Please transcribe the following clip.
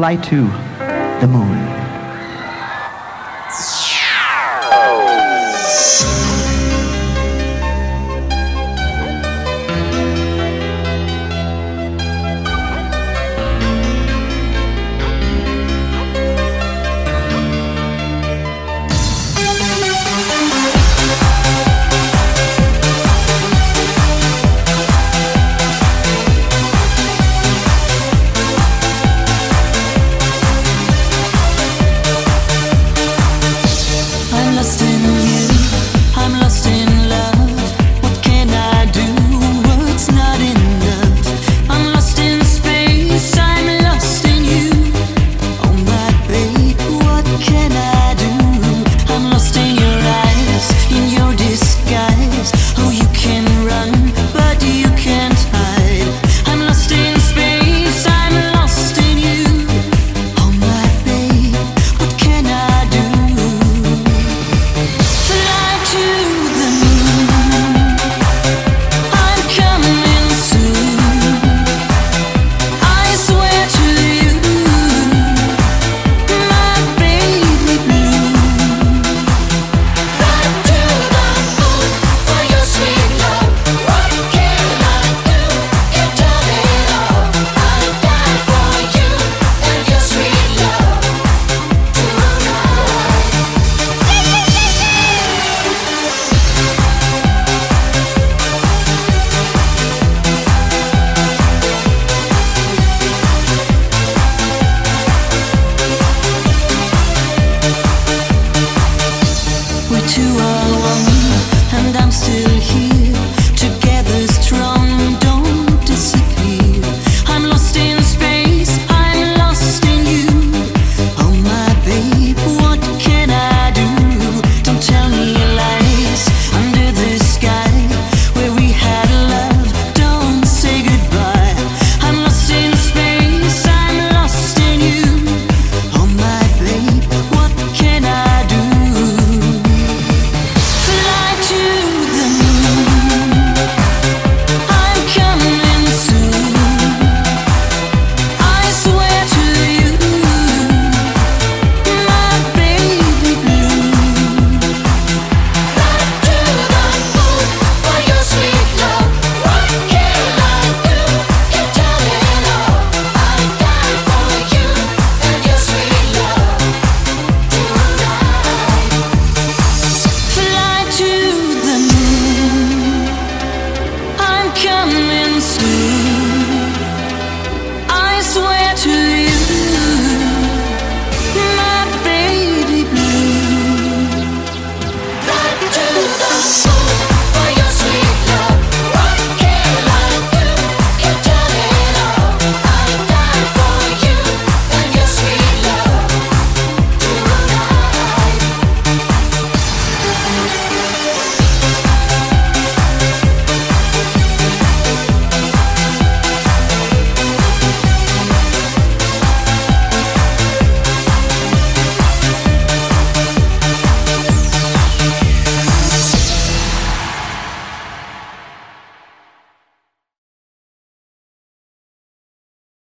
fly to the moon.